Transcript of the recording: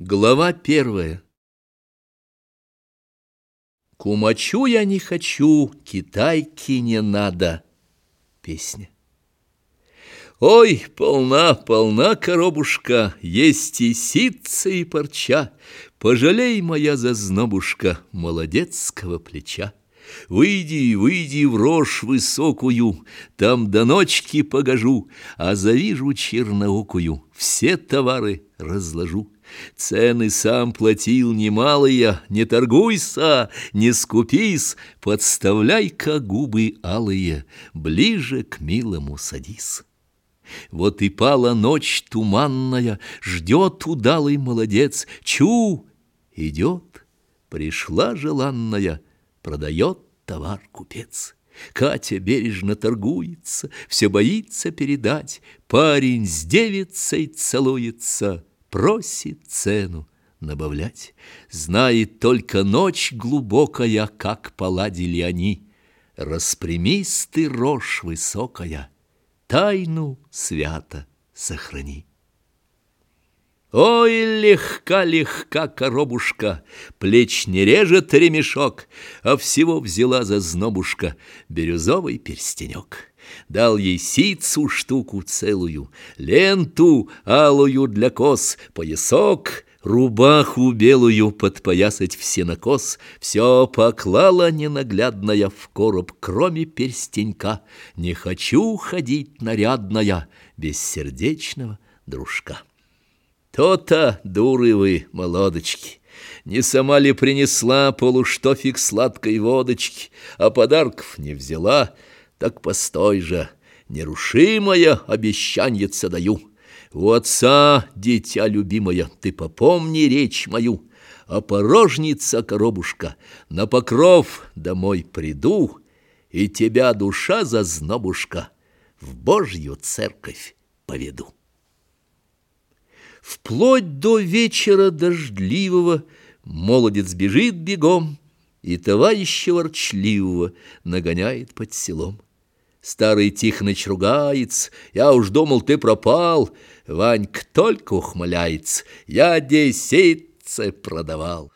Глава первая Кумачу я не хочу, китайки не надо. Песня. Ой, полна, полна коробушка, Есть и ситца, и парча. Пожалей, моя зазнобушка, Молодецкого плеча. Выйди, выйди в рожь высокую, Там до ночки погожу, А завижу черноокую, Все товары разложу. Цены сам платил немалые, Не торгуйся, не скупись, Подставляй-ка губы алые, Ближе к милому садись. Вот и пала ночь туманная, Ждет удалый молодец, Чу, идет, пришла желанная, Продает товар купец. Катя бережно торгуется, Все боится передать, Парень с девицей целуется — просит цену набавлять. Знает только ночь глубокая, как поладили они. Распрямись ты, рожь высокая, тайну свято сохрани. Ой, легка-легка коробушка, Плеч не режет ремешок, А всего взяла за знобушка Бирюзовый перстенек. Дал ей сицу штуку целую, Ленту алую для кос, Поясок, рубаху белую Подпоясать в сенокос. Все поклала ненаглядная В короб, кроме перстенька. Не хочу ходить нарядная Без сердечного дружка. То-то, дуры вы, молодочки, Не сама ли принесла полуштофик сладкой водочки, А подарков не взяла, так постой же, нерушимое обещаньица даю. У отца, дитя любимая, ты попомни речь мою, А порожница коробушка, на покров домой приду, И тебя, душа зазнобушка, в Божью церковь поведу. Вплоть до вечера дождливого Молодец бежит бегом И товарища ворчливого Нагоняет под селом. Старый Тихоныч ругается, Я уж думал, ты пропал. Ванька только ухмыляется, Я десятце продавал.